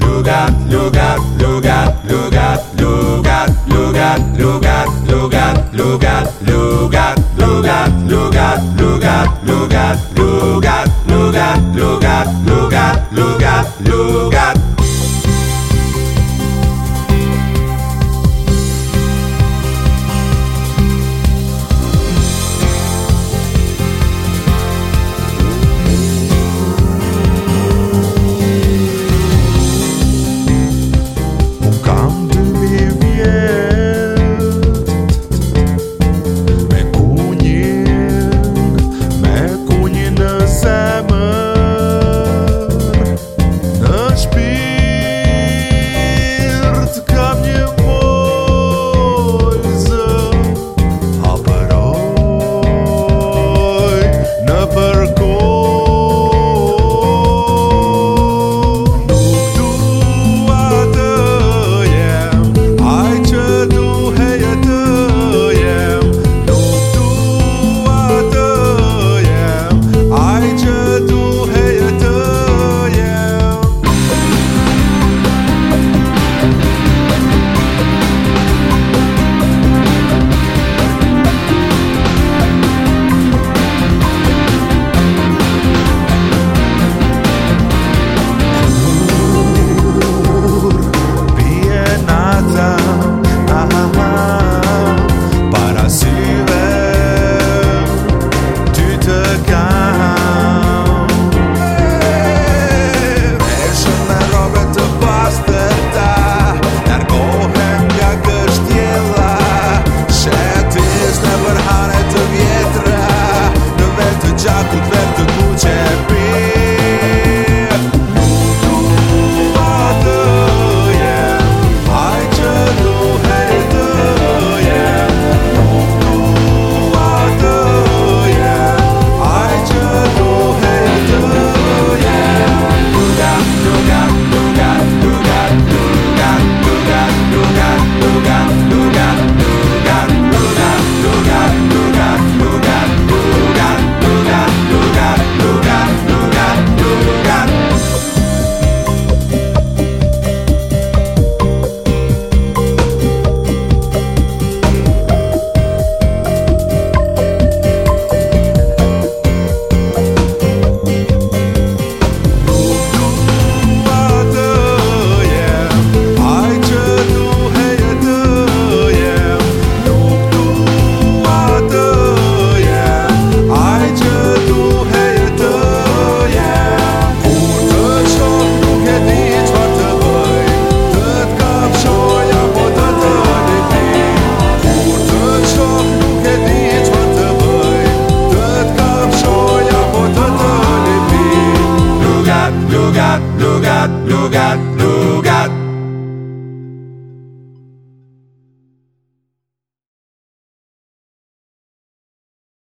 lugar, lugar, lugar, lugar, lugar, lugar, lugar, lugar, lugar, lugar, lugar, lugar, lugar, lugar, lugar, lugar, lugar, lugar, lugar, lugar.